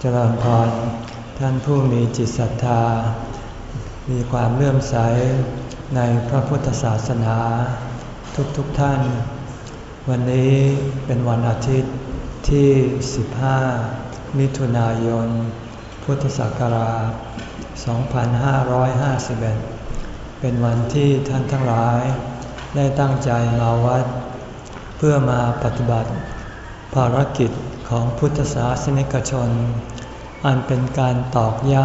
เจริญพรท่านผู้มีจิตศรัทธา มีความเลื่อมใสในพระพุทธศาสนา ทุกๆทท่าน วันนี้เป็นวันอาทิตย์ที่ 15 มิถุนายน พุทธศักราช 2551 เป็นวันที่ท่านทั้งหลายได้ตั้งใจมาวัด เพื่อมาปฏิบัติภารกิจ ของพุทธศาสนิกชน อันเป็นการตอกย้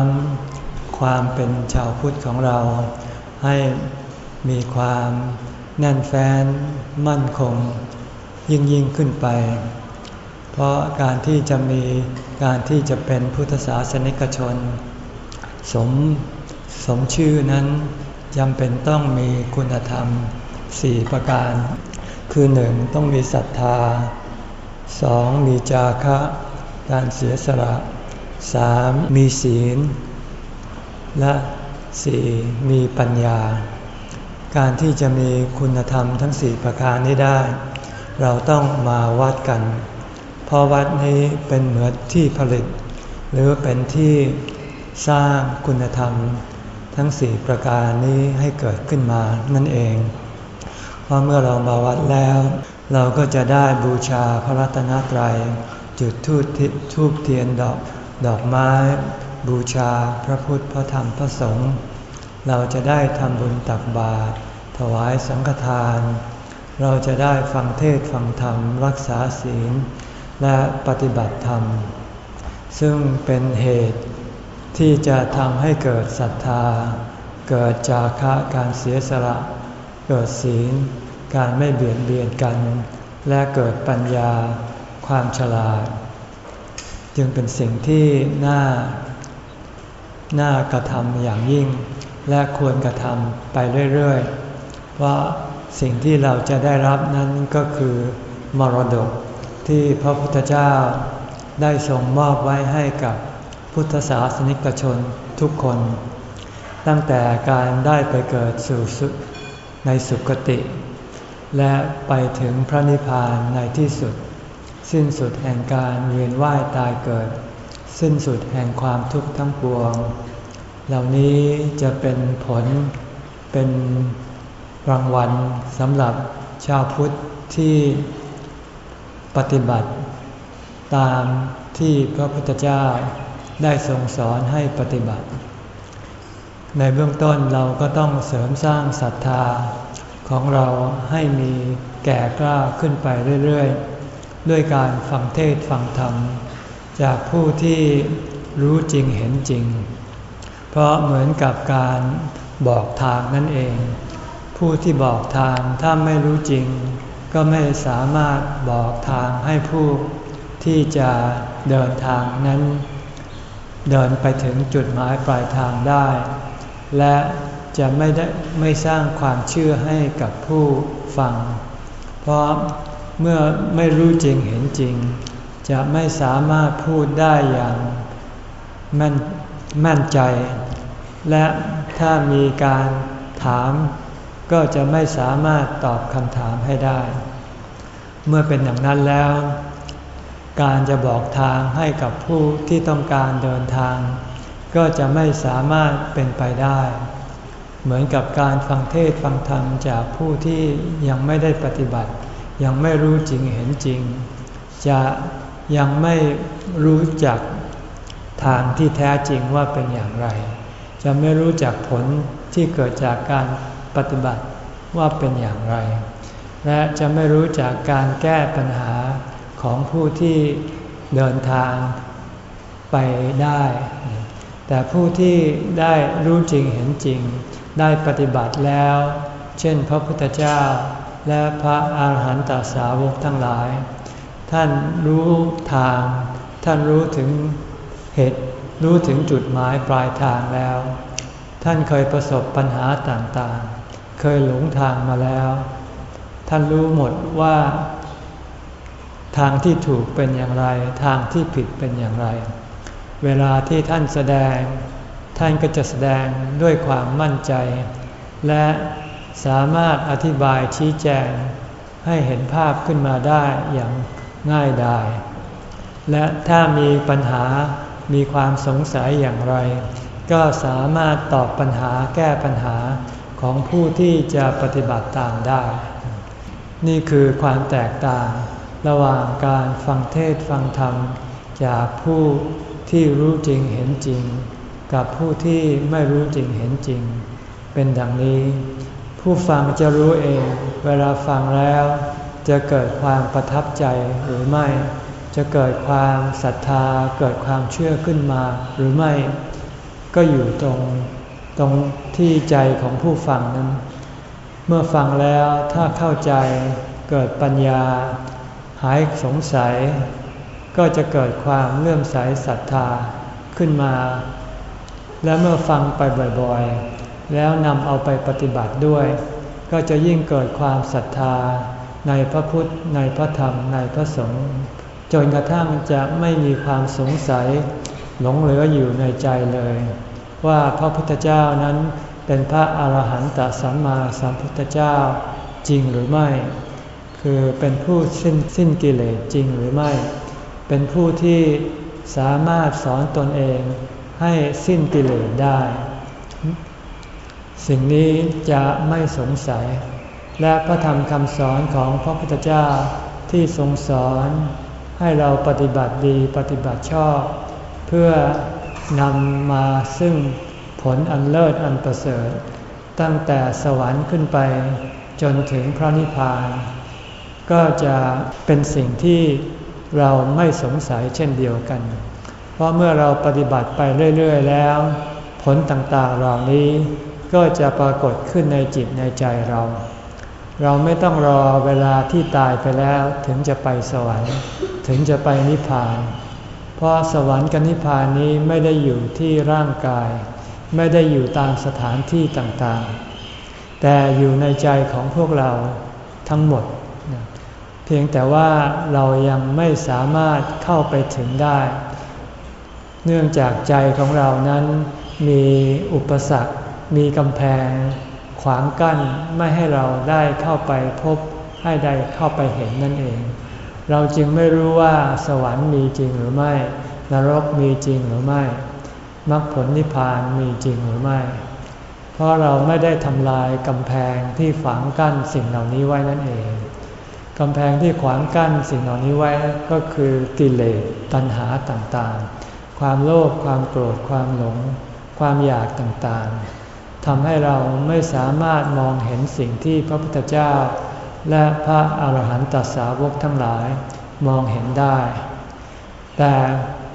ำความเป็นชาวพุทธของเรา ให้มีความแน่นแฟ้นมั่นคง ยิ่งยิ่งขึ้นไป เพราะการที่จะมีการที่จะเป็นพุทธศาสนิกชน สมสมชื่อนั้นจำเป็นต้องมีคุณธรรมสี่ประการ คือหนึ่งต้องมีศรัทธา สองมีจาคะ การเสียสละสามมีศีล และสี่มีปัญญา การที่จะมีคุณธรรมทั้งสี่ประการนี้ได้ เราต้องมาวัดกัน เพราะวัดนี้เป็นเหมือนที่ผลิต หรือเป็นที่สร้างคุณธรรมทั้งสี่ประการนี้ให้เกิดขึ้นมานั่นเอง เพราะเมื่อเรามาวัดแล้วเราก็จะได้บูชาพระรัตนตรัย จุดทูทูบเทียนดอกดอกไม้ บูชาพระพุทธพระธรรมพระสงฆ์เราจะได้ทำบุญตักบาตรถวายสังฆทาน เราจะได้ฟังเทศฟังธรรมรักษาศีล และปฏิบัติธรรม ซึ่งเป็นเหตุที่จะทำให้เกิดศรัทธา เกิดจาคะการเสียสละ เกิดศีล การไม่เบียดเบียนกัน และเกิดปัญญาความฉลาด จึงเป็นสิ่งที่น่า น่ากระทำอย่างยิ่ง และควรกระทำไปเรื่อยๆ เพราะสิ่งที่เราจะได้รับนั้นก็คือมรดกที่พระพุทธเจ้าได้ทรงมอบไว้ให้กับพุทธศาสนิกชนทุกคน ตั้งแต่การได้ไปเกิดสู่สในสุคติ และไปถึงพระนิพพานในที่สุด สิ้นสุดแห่งการเวียนว่ายตายเกิด สิ้นสุดแห่งความทุกข์ทั้งปวง เหล่านี้จะเป็นผลเป็นรางวัลสำหรับชาวพุทธที่ปฏิบัติ ตามที่พระพุทธเจ้าได้ทรงสอนให้ปฏิบัติ ในเบื้องต้นเราก็ต้องเสริมสร้างศรัทธา ของเราให้มีแก่กล้าขึ้นไปเรื่อยๆ ด้วยการฟังเทศฟังธรรม จากผู้ที่รู้จริงเห็นจริง เพราะเหมือนกับการบอกทางนั่นเอง ผู้ที่บอกทางถ้าไม่รู้จริง ก็ไม่สามารถบอกทางให้ผู้ที่จะเดินทางนั้น เดินไปถึงจุดหมายปลายทางได้ และ จะไม่ได้ไม่สร้างความเชื่อให้กับผู้ฟัง เพราะเมื่อไม่รู้จริงเห็นจริง จะไม่สามารถพูดได้อย่างมั่นมั่นใจ และถ้ามีการถามก็จะไม่สามารถตอบคำถามให้ได้ เมื่อเป็นอย่างนั้นแล้ว การจะบอกทางให้กับผู้ที่ต้องการเดินทาง ก็จะไม่สามารถเป็นไปได้ เหมือนกับการฟังเทศฟังธรรมจากผู้ที่ยังไม่ได้ปฏิบัติ ยังไม่รู้จริงเห็นจริง จะยังไม่รู้จักทางที่แท้จริงว่าเป็นอย่างไร จะไม่รู้จักผลที่เกิดจากการปฏิบัติว่าเป็นอย่างไร และจะไม่รู้จักการแก้ปัญหาของผู้ที่เดินทางไปได้ แต่ผู้ที่ได้รู้จริงเห็นจริง ได้ปฏิบัติแล้ว เช่นพระพุทธเจ้าและพระอาหารหันตสาวกทั้งหลาย ท่านรู้ทาง ท่านรู้ถึงเหตุ รู้ถึงจุดหมายปลายทางแล้ว ท่านเคยประสบปัญหาต่างๆ เคยหลงทางมาแล้ว ท่านรู้หมดว่า ทางที่ถูกเป็นอย่างไร ทางที่ผิดเป็นอย่างไร เวลาที่ท่านแสดง ท่านก็จะแสดงด้วยความมั่นใจ และสามารถอธิบายชี้แจง ให้เห็นภาพขึ้นมาได้อย่างง่ายดายและถ้ามีปัญหามีความสงสัยอย่างไร ก็สามารถตอบปัญหาแก้ปัญหาของผู้ที่จะปฏิบัติตามได้ นี่คือความแตกต่าง ระหว่างการฟังเทศฟังธรรม จากผู้ที่รู้จริงเห็นจริง กับผู้ที่ไม่รู้จริงเห็นจริง เป็นดังนี้ ผู้ฟังจะรู้เอง เวลาฟังแล้ว จะเกิดความประทับใจหรือไม่ จะเกิดความศรัทธาเกิดความเชื่อขึ้นมาหรือไม่ ก็อยู่ตรงตรงที่ใจของผู้ฟังนั้น เมื่อฟังแล้วถ้าเข้าใจเกิดปัญญา หายสงสัย ก็จะเกิดความเลื่อมใสศรัทธาขึ้นมา และเมื่อฟังไปบ่อยๆ แล้วนำเอาไปปฏิบัติด้วย ก็จะยิ่งเกิดความศรัทธา ในพระพุทธ ในพระธรรม ในพระสงฆ์จนกระทั่งจะไม่มีความสงสัย หลงเหลืออยู่ในใจเลย ว่าพระพุทธเจ้านั้นเป็นพระอาหารหันตสัมมาสัมพุทธเจ้าจริงหรือไม่ คือเป็นผู้สิ้นสิ้นกิเลสจริงหรือไม่ เป็นผู้ที่สามารถสอนตนเอง ให้สิ้นกิเลสได้ สิ่งนี้จะไม่สงสัย และพระธรรมคำสอนของพระพุทธเจ้าที่ทรงสอนให้เราปฏิบัติดีปฏิบัติชอบ เพื่อนำมาซึ่งผลอันเลิศอันประเสริฐ ตั้งแต่สวรรค์ขึ้นไปจนถึงพระนิพพาน ก็จะเป็นสิ่งที่เราไม่สงสัยเช่นเดียวกัน ราะเมื่อเราปฏิบัติไปเรื่อย ๆ แล้ว ผลต่างๆเหล่านี้ก็จะปรากฏขึ้นในจิตในใจเรา เราไม่ต้องรอเวลาที่ตายไปแล้วถึงจะไปสวรรค์ ถึงจะไปนิพพาน เพราะสวรรค์กับนิพพานนี้ไม่ได้อยู่ที่ร่างกาย ไม่ได้อยู่ตามสถานที่ต่างๆ แต่อยู่ในใจของพวกเราทั้งหมด เพียงแต่ว่าเรายังไม่สามารถเข้าไปถึงได้ เนื่องจากใจของเรานั้นมีอุปสรรค มีกำแพง ขวางกั้นไม่ให้เราได้เข้าไปพบให้ได้เข้าไปเห็นนั่นเอง เราจึงไม่รู้ว่าสวรรค์มีจริงหรือไม่ นรกมีจริงหรือไม่มรรคผลนิพพานมีจริงหรือไม่ เพราะเราไม่ได้ทำลายกำแพงที่ฝังกั้นสิ่งเหล่านี้ไว้นั่นเองกำแพงที่ขวางกั้นสิ่งเหล่านี้ไว้ก็คือกิเลสตัณหาต่างๆ ความโลภความโกรธความหลง ความอยากต่างๆทำให้เราไม่สามารถมองเห็นสิ่งที่พระพุทธเจ้า และพระอาหารหันตสาวกทั้งหลายมองเห็นได้ แต่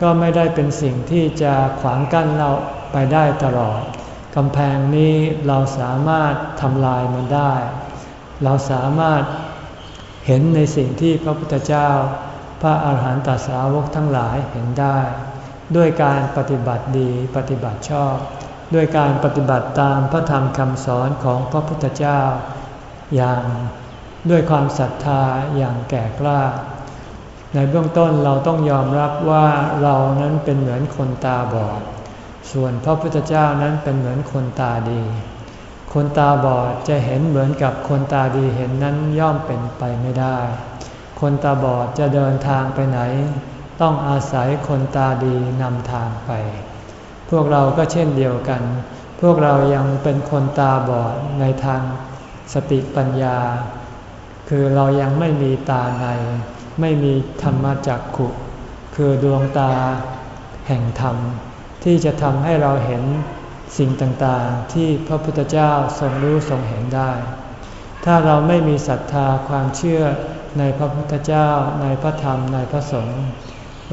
ก็ไม่ได้เป็นสิ่งที่จะขวางกั้นเราไปได้ตลอดกำแพงนี้เราสามารถทำลายมันได้ เราสามารถเห็นในสิ่งที่พระพุทธเจ้า พระอาหารหันตสาวกทั้งหลายเห็นได้ ด้วยการปฏิบัติดีปฏิบัติชอบ ด้วยการปฏิบัติตามพระธรรมคำสอนของพระพุทธเจ้า อย่างด้วยความศรัทธาอย่างแก่กล้า ในเบื้องต้นเราต้องยอมรับว่าเรานั้นเป็นเหมือนคนตาบอด ส่วนพระพุทธเจ้านั้นเป็นเหมือนคนตาดี คนตาบอดจะเห็นเหมือนกับคนตาดีเห็นนั้นย่อมเป็นไปไม่ได้ คนตาบอดจะเดินทางไปไหน ต้องอาศัยคนตาดีนำทางไป พวกเราก็เช่นเดียวกัน พวกเรายังเป็นคนตาบอดในทางสติปัญญา คือเรายังไม่มีตาใน ไม่มีธรรมจักขุ คือดวงตาแห่งธรรม ที่จะทำให้เราเห็นสิ่งต่างๆ ที่พระพุทธเจ้าทรงรู้ทรงเห็นได้ ถ้าเราไม่มีศรัทธาความเชื่อในพระพุทธเจ้าในพระธรรมในพระสงฆ์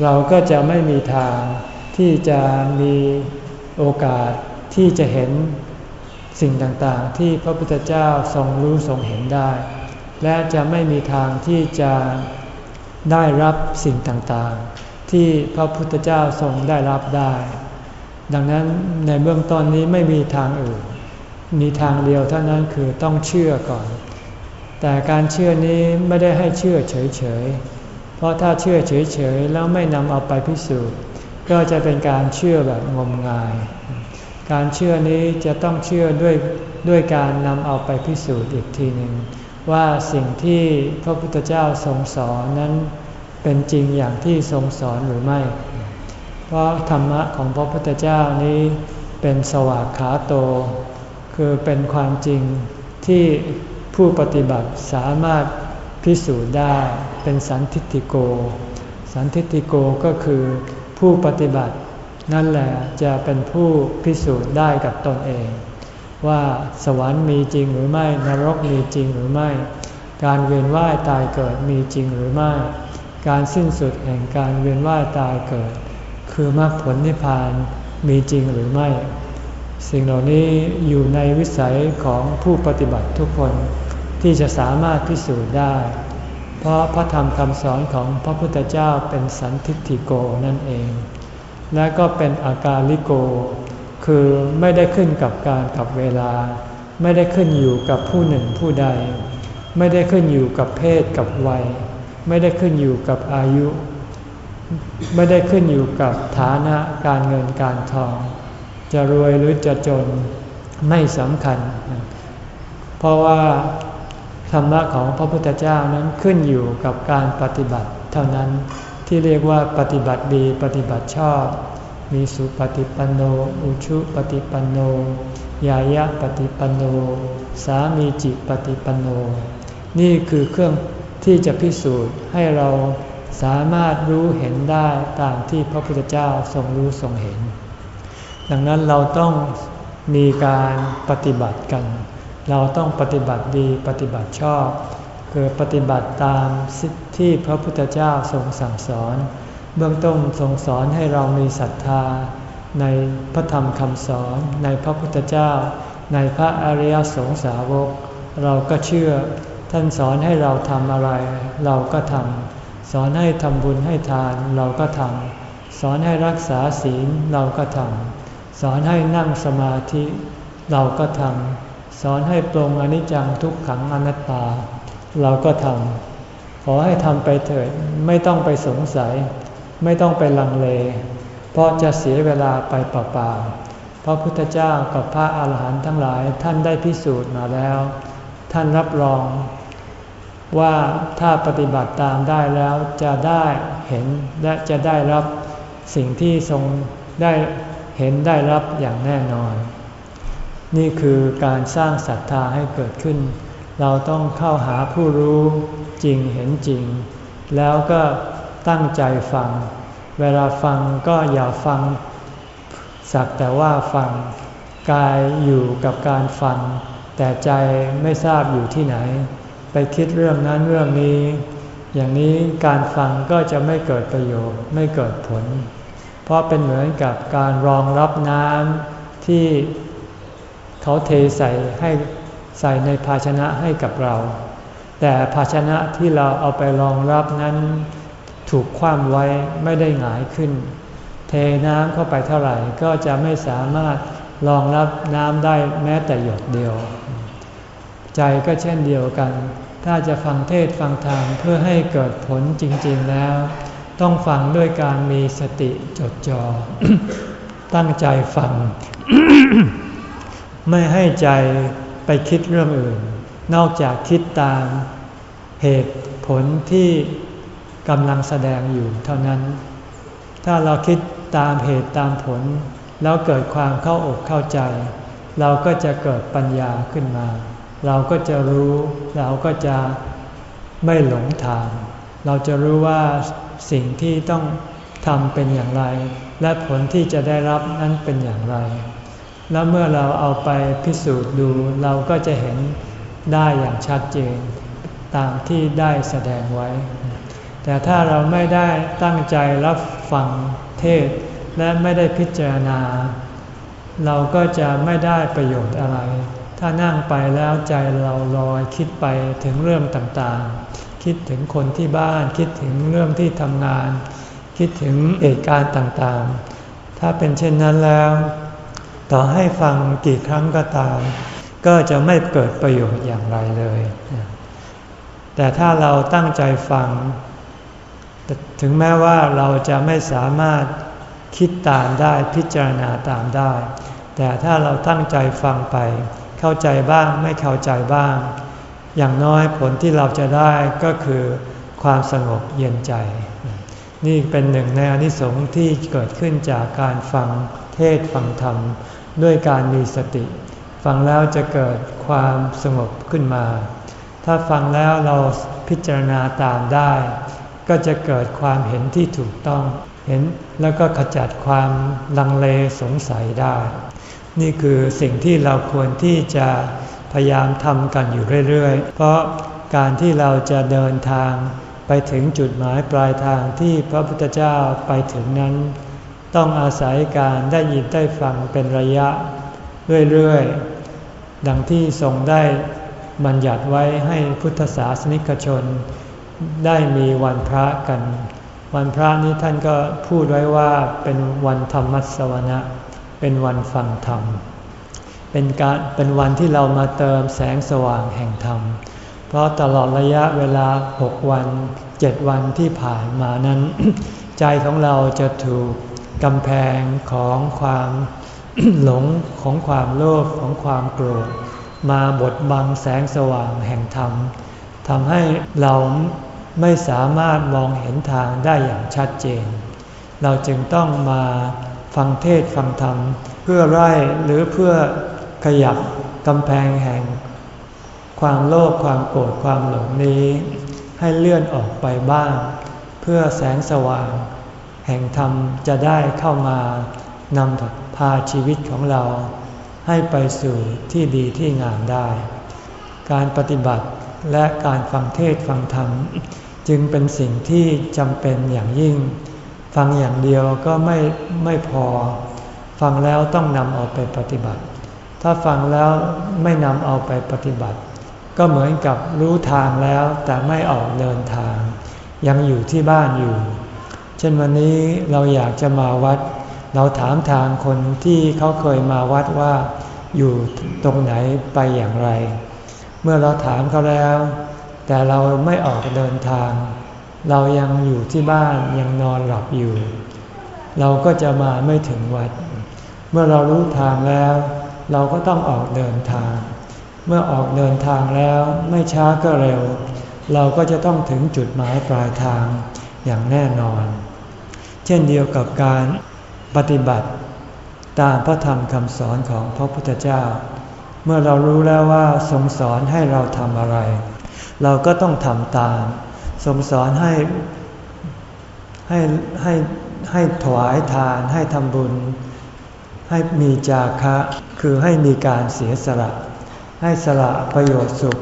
เราก็จะไม่มีทางที่จะมีโอกาสที่จะเห็นสิ่งต่างๆ ที่พระพุทธเจ้าทรงรู้ทรงเห็นได้ และจะไม่มีทางที่จะได้รับสิ่งต่างๆ ที่พระพุทธเจ้าทรงได้รับได้ ดังนั้นในเบื้องต้นนี้ไม่มีทางอื่น มีทางเดียวเท่านั้นคือต้องเชื่อก่อน แต่การเชื่อนี้ไม่ได้ให้เชื่อเฉยๆ ราะถ้าเชื่อเฉยๆแล้วไม่นำเอาไปพิสูจน์ ก็จะเป็นการเชื่อแบบงมงาย การเชื่อนี้จะต้องเชื่อด้วยด้วยการนำเอาไปพิสูจน์อีกทีหนึ่งว่าสิ่งที่พระพุทธเจ้าทรงสอนนั้นเป็นจริงอย่างที่ทรงสอนหรือไม่ เพราะธรรมะของพระพุทธเจ้านี้เป็นสวากขาโต คือเป็นความจริงที่ผู้ปฏิบัติสามารถพิสูจน์ได้ เป็นสันทิติโก สันทิติโกก็คือผู้ปฏิบัติ นั่นแหละจะเป็นผู้พิสูจน์ได้กับตนเอง ว่าสวรรค์มีจริงหรือไม่ นรกมีจริงหรือไม่ การเวียนว่ายตายเกิดมีจริงหรือไม่ การสิ้นสุดแห่งการเวียนว่ายตายเกิด คือมรรคผลนิพพานมีจริงหรือไม่สิ่งเหล่านี้อยู่ในวิสัยของผู้ปฏิบัติทุกคนที่จะสามารถพิสูจน์ได้ เพราะพระธรรมคำสอนของพระพุทธเจ้าเป็นสันทิฏฐิโกนั่นเอง และก็เป็นอาการลิโก คือไม่ได้ขึ้นกับการกับเวลา ไม่ได้ขึ้นอยู่กับผู้หนึ่งผู้ใด ไม่ได้ขึ้นอยู่กับเพศกับวัย ไม่ได้ขึ้นอยู่กับอายุ ไม่ได้ขึ้นอยู่กับฐานะการเงินการทอง จะรวยหรือจะจนไม่สำคัญ เพราะว่า ธรรมะของพระพุทธเจ้านั้นขึ้นอยู่กับการปฏิบัติ เท่านั้นที่เรียกว่าปฏิบัติดีปฏิบัติชอบ มีสุปฏิปันโน อุชุปฏิปันโน ยายะปฏิปันโน สามีจิปฏิปันโน นี่คือเครื่องที่จะพิสูจน์ให้เราสามารถรู้เห็นได้ตามที่พระพุทธเจ้าทรงรู้ทรงเห็น ดังนั้นเราต้องมีการปฏิบัติกัน เราต้องปฏิบัติดีปฏิบัติชอบ คือปฏิบัติตามสิทธิพระพุทธเจ้าทรงสั่งสอน เบื้องต้นทรงสอนให้เรามีศรัทธา ในพระธรรมคำสอนในพระพุทธเจ้า ในพระอริยสงสาวก เราก็เชื่อ ท่านสอนให้เราทำอะไร เราก็ทำสอนให้ทำบุญให้ทานเราก็ทำสอนให้รักษาศีลเราก็ทำสอนให้นั่งสมาธิ เราก็ทำ สอนให้ปรงอนิจจังทุกขังอนัตตา เราก็ทำขอให้ทำไปเถิดไม่ต้องไปสงสัย ไม่ต้องไปลังเล เพราะจะเสียเวลาไปเปล่าๆพระพุทธเจ้ากับพระอาหารหันต์ทั้งหลายท่านได้พิสูจน์มาแล้ว ท่านรับรอง ว่าถ้าปฏิบัติตามได้แล้วจะได้เห็นและจะได้รับสิ่งที่ทรงได้เห็นได้รับอย่างแน่นอน นี่คือการสร้างศรัทธาให้เกิดขึ้น เราต้องเข้าหาผู้รู้จริงเห็นจริง แล้วก็ตั้งใจฟัง เวลาฟังก็อย่าฟัง สักแต่ว่าฟัง กายอยู่กับการฟัง แต่ใจไม่ทราบอยู่ที่ไหน ไปคิดเรื่องนั้นเรื่องนี้ อย่างนี้การฟังก็จะไม่เกิดประโยชน์ไม่เกิดผล เพราะเป็นเหมือนกับการรองรับน้ำที่ เขาเทใส่ให้ใส่ในภาชนะให้กับเรา แต่ภาชนะที่เราเอาไปรองรับนั้น ถูกคว่ำไว้ไม่ได้หงายขึ้น เทน้ำเข้าไปเท่าไหร่ก็จะไม่สามารถรองรับน้ำได้แม้แต่หยดเดียว ใจก็เช่นเดียวกัน ถ้าจะฟังเทศฟังธรรมเพื่อให้เกิดผลจริง ๆแล้ว ต้องฟังด้วยการมีสติจดจอ่อตั้งใจฟัง ไม่ให้ใจไปคิดเรื่องอื่น นอกจากคิดตามเหตุผลที่กำลังแสดงอยู่เท่านั้น ถ้าเราคิดตามเหตุตามผล แล้วเกิดความเข้าอกเข้าใจ เราก็จะเกิดปัญญาขึ้นมา เราก็จะรู้ เราก็จะไม่หลงทาง เราจะรู้ว่าสิ่งที่ต้องทำเป็นอย่างไร และผลที่จะได้รับนั้นเป็นอย่างไร แล้วเมื่อเราเอาไปพิสูจน์ดูเราก็จะเห็นได้อย่างชัดเจน ตามที่ได้แสดงไว้ แต่ถ้าเราไม่ได้ตั้งใจรับฟังเทศ และไม่ได้พิจารณา เราก็จะไม่ได้ประโยชน์อะไร ถ้านั่งไปแล้วใจเราลอยคิดไปถึงเรื่องต่างๆ คิดถึงคนที่บ้านคิดถึงเรื่องที่ทำงาน คิดถึงเหตุการณ์ต่างๆ ถ้าเป็นเช่นนั้นแล้ว ต่อให้ฟังกี่ครั้งก็ตาม ก็จะไม่เกิดประโยชน์อย่างไรเลย แต่ถ้าเราตั้งใจฟัง ถึงแม้ว่าเราจะไม่สามารถคิดตามได้พิจารณาตามได้ แต่ถ้าเราตั้งใจฟังไป เข้าใจบ้างไม่เข้าใจบ้าง อย่างน้อยผลที่เราจะได้ก็คือความสงบเย็นใจ นี่เป็นหนึ่งในอนิสงส์ที่เกิดขึ้นจากการฟังเทศฟังธรรม ด้วยการมีสติ ฟังแล้วจะเกิดความสงบขึ้นมา ถ้าฟังแล้วเราพิจารณาตามได้ ก็จะเกิดความเห็นที่ถูกต้องเห็นแล้วก็ขจัดความลังเลสงสัยได้ นี่คือสิ่งที่เราควรที่จะพยายามทำกันอยู่เรื่อยๆ เพราะการที่เราจะเดินทางไปถึงจุดหมายปลายทางที่พระพุทธเจ้าไปถึงนั้น ต้องอาศัยการได้ยินได้ฟังเป็นระยะ เรื่อยๆ ดังที่ทรงได้บัญญัติไว้ให้พุทธศาสนิกชน ได้มีวันพระกัน วันพระนี้ท่านก็พูดไว้ว่าเป็นวันธรรมสวนะ เป็นวันฟังธรรม เป็นการเป็นวันที่เรามาเติมแสงสว่างแห่งธรรม เพราะตลอดระยะเวลาหกวันเจ็ดวันที่ผ่านมานั้น ใจของเราจะถูก กำแพงของความหลงของความโลภของความโกรธ มาบดบังแสงสว่างแห่งธรรมทำให้เราไม่สามารถมองเห็นทางได้อย่างชัดเจน เราจึงต้องมาฟังเทศฟังธรรม เพื่อไล่หรือเพื่อขยับกำแพงแห่ง ความโลภความโกรธความหลงนี้ ให้เลื่อนออกไปบ้าง เพื่อแสงสว่าง แห่งธรรมจะได้เข้ามานำพาชีวิตของเราให้ไปสู่ที่ดีที่งามได้ การปฏิบัติและการฟังเทศฟังธรรม จึงเป็นสิ่งที่จำเป็นอย่างยิ่ง ฟังอย่างเดียวก็ไม่ไม่พอ ฟังแล้วต้องนำเอาไปปฏิบัติ ถ้าฟังแล้วไม่นำเอาไปปฏิบัติ ก็เหมือนกับรู้ทางแล้วแต่ไม่ออกเดินทาง ยังอยู่ที่บ้านอยู่ เช่นวันนี้เราอยากจะมาวัด เราถามทางคนที่เขาเคยมาวัดว่าอยู่ตรงไหนไปอย่างไร เมื่อเราถามเขาแล้ว แต่เราไม่ออกเดินทาง เรายังอยู่ที่บ้านยังนอนหลับอยู่ เราก็จะมาไม่ถึงวัด เมื่อเรารู้ทางแล้ว เราก็ต้องออกเดินทาง เมื่อออกเดินทางแล้วไม่ช้าก็เร็ว เราก็จะต้องถึงจุดหมายปลายทาง อย่างแน่นอน เช่นเดียวกับการปฏิบัติ ตามพระธรรมคำสอนของพระพุทธเจ้า เมื่อเรารู้แล้วว่าทรงสอนให้เราทำอะไร เราก็ต้องทำตาม ทรงสอนให้ให้ให้ให้ถวายทานให้ทำบุญ ให้มีจาคะ คือให้มีการเสียสละ ให้สละประโยชน์สุข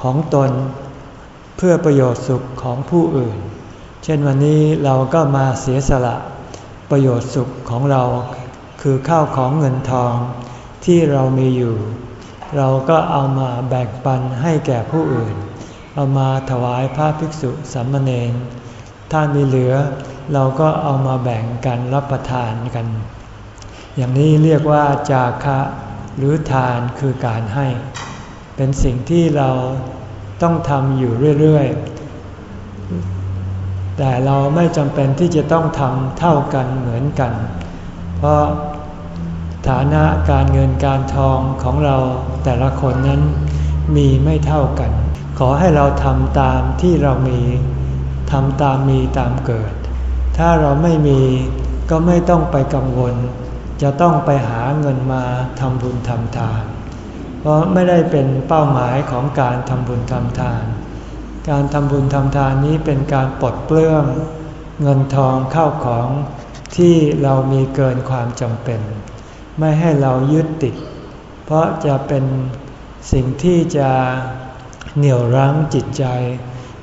ของตน เพื่อประโยชน์สุขของผู้อื่น เช่นวันนี้เราก็มาเสียสละประโยชน์สุขของเรา คือข้าวของเงินทองที่เรามีอยู่ เราก็เอามาแบ่งปันให้แก่ผู้อื่น เอามาถวายพระภิกษุสามเณรถ้ามีเหลือ เราก็เอามาแบ่งกันรับประทานกัน อย่างนี้เรียกว่าจาคะหรือทานคือการให้ เป็นสิ่งที่เราต้องทำอยู่เรื่อยๆ แต่เราไม่จำเป็นที่จะต้องทำเท่ากันเหมือนกัน เพราะฐานะการเงินการทองของเราแต่ละคนนั้นมีไม่เท่ากัน ขอให้เราทำตามที่เรามีทำตามมีตามเกิด ถ้าเราไม่มีก็ไม่ต้องไปกังวล จะต้องไปหาเงินมาทำบุญทำทาน เพราะไม่ได้เป็นเป้าหมายของการทำบุญทำทาน การทำบุญทำทานนี้เป็นการปลดเปลื้องเงินทองเข้าของที่เรามีเกินความจำเป็น ไม่ให้เรายึดติด เพราะจะเป็นสิ่งที่จะเหนี่ยวรั้งจิตใจ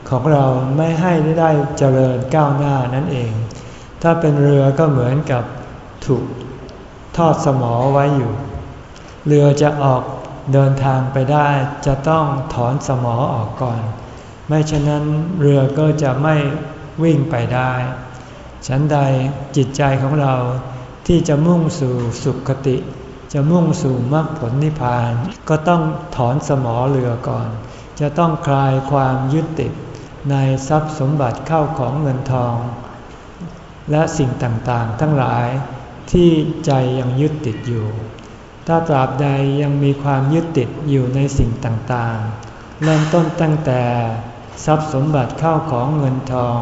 ของเราไม่ให้ได้เจริญก้าวหน้านั่นเอง ถ้าเป็นเรือก็เหมือนกับถูกทอดสมอไว้อยู่ เรือจะออกเดินทางไปได้จะต้องถอนสมอออกก่อน ไม่ฉะนั้นเรือก็จะไม่วิ่งไปได้ ฉันใดจิตใจของเราที่จะมุ่งสู่สุขติ จะมุ่งสู่มรรคผลนิพพาน ก็ต้องถอนสมอเรือก่อน จะต้องคลายความยึดติดในทรัพย์สมบัติเข้าของเงินทอง และสิ่งต่างๆ ทั้งหลายที่ใจยังยึดติดอยู่ ถ้าตราบใดยังมีความยึดติดอยู่ในสิ่งต่างๆ เริ่มต้นตั้งแต่ ทรัพย์สมบัติเข้าของเงินทอง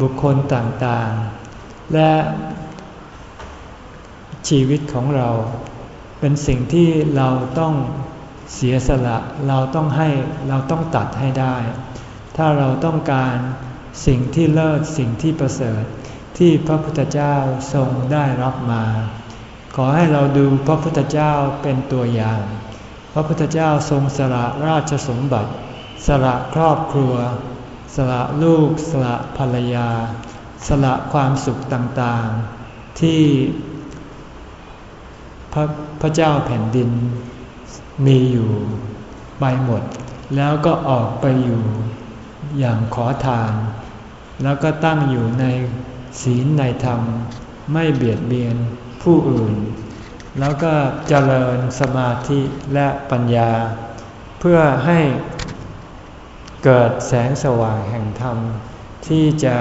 บุคคลต่างๆ และชีวิตของเรา เป็นสิ่งที่เราต้องเสียสละเราต้องให้เราต้องตัดให้ได้ ถ้าเราต้องการสิ่งที่เลิศสิ่งที่ประเสริฐที่พระพุทธเจ้าทรงได้รับมา ขอให้เราดูพระพุทธเจ้าเป็นตัวอย่าง พระพุทธเจ้าทรงสละราชสมบัติ สละครอบครัว สละลูก สละภรรยา สละความสุขต่างๆ ที่พระพระเจ้าแผ่นดินมีอยู่ไปหมด แล้วก็ออกไปอยู่อย่างขอทาน แล้วก็ตั้งอยู่ในศีลในธรรม ไม่เบียดเบียนผู้อื่น แล้วก็เจริญสมาธิและปัญญา เพื่อให้ เกิดแสงสว่างแห่งธรรม ที่จะ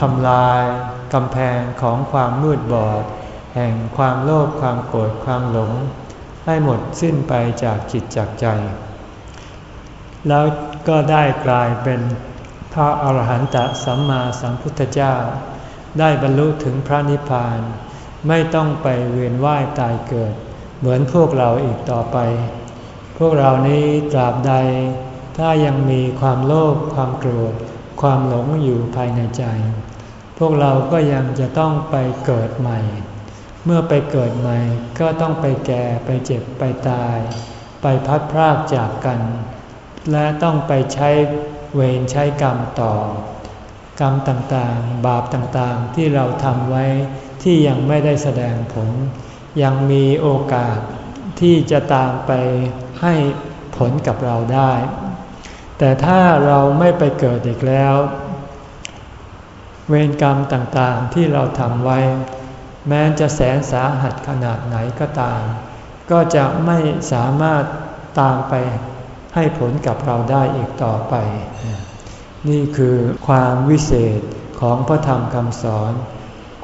ทำลายกำแพงของความมืดบอด แห่งความโลภความโกรธความหลง ให้หมดสิ้นไปจากจิตจากใจ แล้วก็ได้กลายเป็นพระอาหารหันตสัมมาสัมพุทธเจ้า ได้บรรลุถึงพระนิพพาน ไม่ต้องไปเวียนว่ายตายเกิด เหมือนพวกเราอีกต่อไป พวกเรานี้ตราบใด ถ้ายังมีความโลภความโกรธ ความหลงอยู่ภายในใจ พวกเราก็ยังจะต้องไปเกิดใหม่ เมื่อไปเกิดใหม่ก็ต้องไปแก่ไปเจ็บไปตาย ไปพัดพรากจากกัน และต้องไปใช้เวรใช้กรรมต่อ กรรมต่างๆ บาปต่างๆที่เราทำไว้ที่ยังไม่ได้แสดงผล ยังมีโอกาสที่จะตามไปให้ผลกับเราได้ แต่ถ้าเราไม่ไปเกิดอีกแล้ว เวรกรรมต่างๆที่เราทำไว้ แม้จะแสนสาหัสขนาดไหนก็ตาม ก็จะไม่สามารถตามไปให้ผลกับเราได้อีกต่อไป นี่คือความวิเศษของพระธรรมคำสอน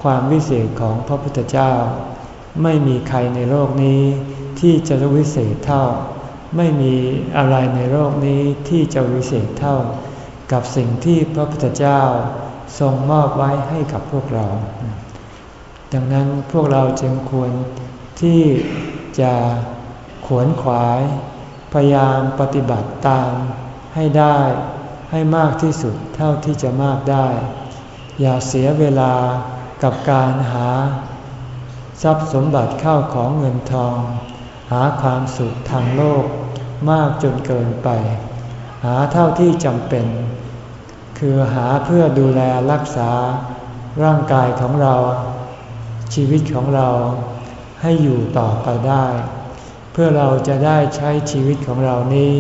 ความวิเศษของพระพุทธเจ้า ไม่มีใครในโลกนี้ที่จะวิเศษเท่า ไม่มีอะไรในโลกนี้ที่จะวิเศษเท่า กับสิ่งที่พระพุทธเจ้าทรงมอบไว้ให้กับพวกเรา ดังนั้นพวกเราจึงควรที่จะขวนขวาย พยายามปฏิบัติตามให้ได้ให้มากที่สุดเท่าที่จะมากได้ อย่าเสียเวลากับการหา ทรัพย์สมบัติเข้าของเงินทอง หาความสุขทางโลก มากจนเกินไป หาเท่าที่จำเป็น คือหาเพื่อดูแลรักษาร่างกายของเรา ชีวิตของเราให้อยู่ต่อไปได้ เพื่อเราจะได้ใช้ชีวิตของเรานี้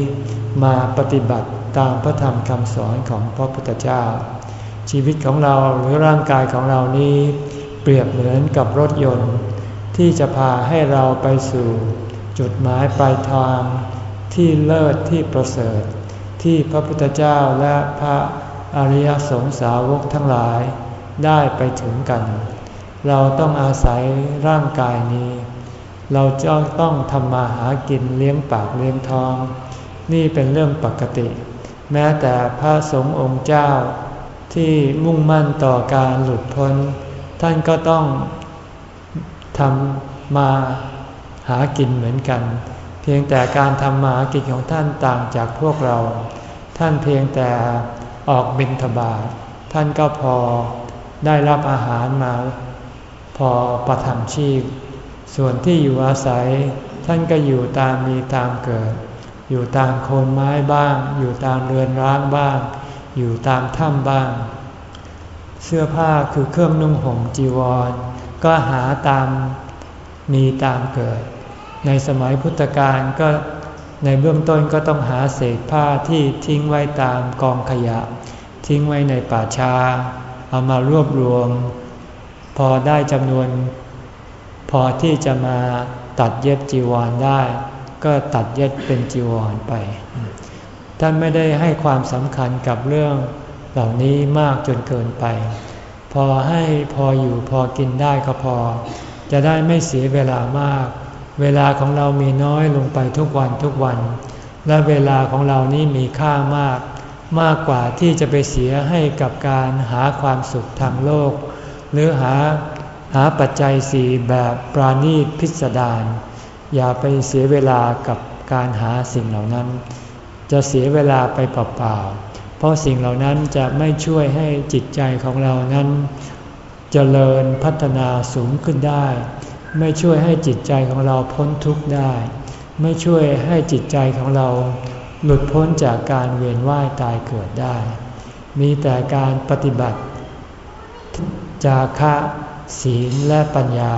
มาปฏิบัติตามพระธรรมคำสอนของพระพุทธเจ้า ชีวิตของเราหรือร่างกายของเรานี้ เปรียบเหมือนกับรถยนต์ ที่จะพาให้เราไปสู่ จุดหมายปลายทาง ที่เลิศที่ประเสริฐ ที่พระพุทธเจ้าและพระอริยสงสาวกทั้งหลายได้ไปถึงกัน เราต้องอาศัยร่างกายนี้ เราจะต้องทำมาหากินเลี้ยงปากเลี้ยงท้อง นี่เป็นเรื่องปกติ แม้แต่พระสงฆ์องค์เจ้า ที่มุ่งมั่นต่อการหลุดพ้น ท่านก็ต้องทำมาหากินเหมือนกัน เพียงแต่การทำมาหากินของท่านต่างจากพวกเรา ท่านเพียงแต่ออกบิณฑบาตท่านก็พอได้รับอาหารมา พอประทังชีพ ส่วนที่อยู่อาศัย ท่านก็อยู่ตามมีตามเกิด อยู่ตามโคนไม้บ้าง อยู่ตามเรือนร้างบ้าง อยู่ตามถ้ำบ้าง เสื้อผ้าคือเครื่องนุ่งห่มจีวร ก็หาตามมีตามเกิด ในสมัยพุทธกาลก็ในเบื้องต้นก็ต้องหาเศษผ้าที่ทิ้งไว้ตามกองขยะ ทิ้งไว้ในป่าชาเอามารวบรวม พอได้จำนวน พอที่จะมาตัดเย็บจีวรได้ ก็ตัดเย็บเป็นจีวรไป ท่านไม่ได้ให้ความสำคัญกับเรื่องเหล่านี้มากจนเกินไป พอให้พออยู่พอกินได้ก็พอ จะได้ไม่เสียเวลามาก เวลาของเรามีน้อยลงไปทุกวันทุกวัน และเวลาของเรานี้มีค่ามาก มากกว่าที่จะไปเสียให้กับการหาความสุขทางโลก หรือหาหาปัจจัยสี่แบบปราณีตพิสดารอย่าไปเสียเวลากับการหาสิ่งเหล่านั้น จะเสียเวลาไปเปล่าๆเพราะสิ่งเหล่านั้นจะไม่ช่วยให้จิตใจของเรานั้นจเจริญพัฒนาสูงขึ้นได้ ไม่ช่วยให้จิตใจของเราพ้นทุกข์ได้ ไม่ช่วยให้จิตใจของเราหลุดพ้นจากการเวียนว่ายตายเกิดได้ มีแต่การปฏิบัติ จาคะศีลและปัญญา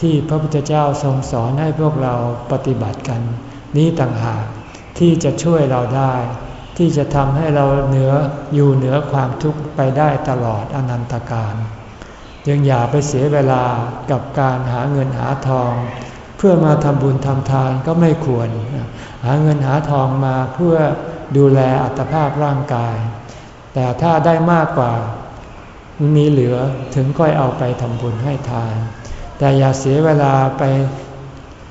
ที่พระพุทธเจ้าทรงสอนให้พวกเราปฏิบัติกัน นี้ต่างหากที่จะช่วยเราได้ ที่จะทำให้เราเหนืออยู่เหนือความทุกข์ไปได้ตลอดอนันตการ ยังอย่าไปเสียเวลากับการหาเงินหาทอง เพื่อมาทำบุญทำทานก็ไม่ควร หาเงินหาทองมาเพื่อดูแลอัตภาพร่างกาย แต่ถ้าได้มากกว่ามีเหลือถึงค่อยเอาไปทำบุญให้ทาน แต่อย่าเสียเวลาไป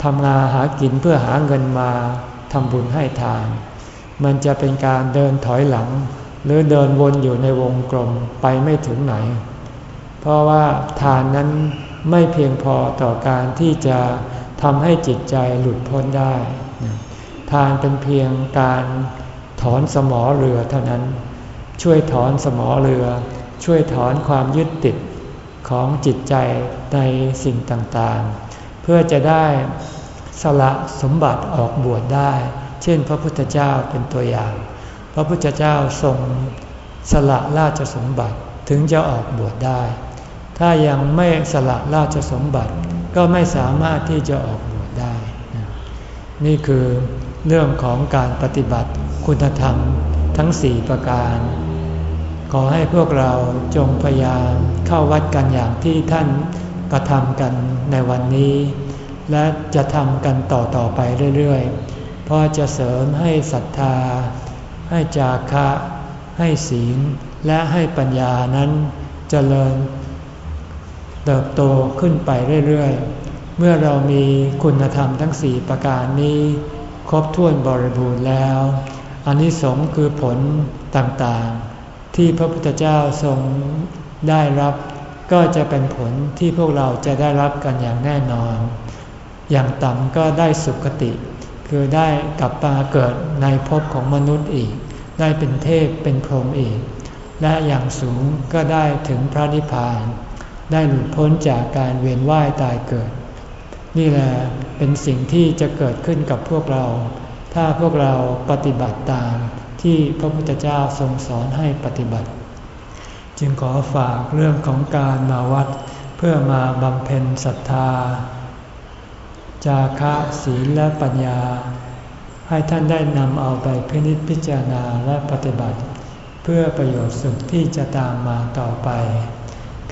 ทำงานหากินเพื่อหาเงินมาทำบุญให้ทาน มันจะเป็นการเดินถอยหลัง หรือเดินวนอยู่ในวงกลมไปไม่ถึงไหน เพราะว่าทานนั้นไม่เพียงพอต่อการที่จะทำให้จิตใจหลุดพ้นได้ ทานเป็นเพียงการถอนสมอเรือเท่านั้น ช่วยถอนสมอเรือ ช่วยถอนความยึดติดของจิตใจในสิ่งต่างๆ เพื่อจะได้สละสมบัติออกบวชได้ เช่น พระพุทธเจ้าเป็นตัวอย่าง พระพุทธเจ้าทรงสละราชสมบัติถึงจะออกบวชได้ ถ้ายังไม่สละราชสมบัติก็ไม่สามารถที่จะออกบวชได้ นี่คือเรื่องของการปฏิบัติคุณธรรมทั้งสี่ประการ ขอให้พวกเราจงพยายามเข้าวัดกันอย่างที่ท่านกระทำกันในวันนี้ และจะทำกันต่อต่อไปเรื่อยๆ เพราะจะเสริมให้ศรัทธา ให้จาคะ ให้ศีล และให้ปัญญานั้นจเจริญ เติบโตขึ้นไปเรื่อยๆ เมื่อเรามีคุณธรรมทั้งสี่ประการนี้ ครบถ้วนบริบูรณ์แล้วอนนิสงส์คือผลต่างๆ ที่พระพุทธเจ้าทรงได้รับก็จะเป็นผลที่พวกเราจะได้รับกันอย่างแน่นอน อย่างต่ำก็ได้สุคติ คือได้กลับมาเกิดในภพของมนุษย์อีก ได้เป็นเทพเป็นพรหมอีก และอย่างสูงก็ได้ถึงพระนิพพาน ได้หลุดพ้นจากการเวียนว่ายตายเกิด นี่แหละเป็นสิ่งที่จะเกิดขึ้นกับพวกเรา ถ้าพวกเราปฏิบัติตามที่พระพุทธเจ้าทรงสอนให้ปฏิบัติ จึงขอฝากเรื่องของการมาวัด เพื่อมาบำเพ็ญศรัทธา จาคะศีลและปัญญา ให้ท่านได้นำเอาไปพินิจพิจารณาและปฏิบัติ เพื่อประโยชน์สุขที่จะตามมาต่อไป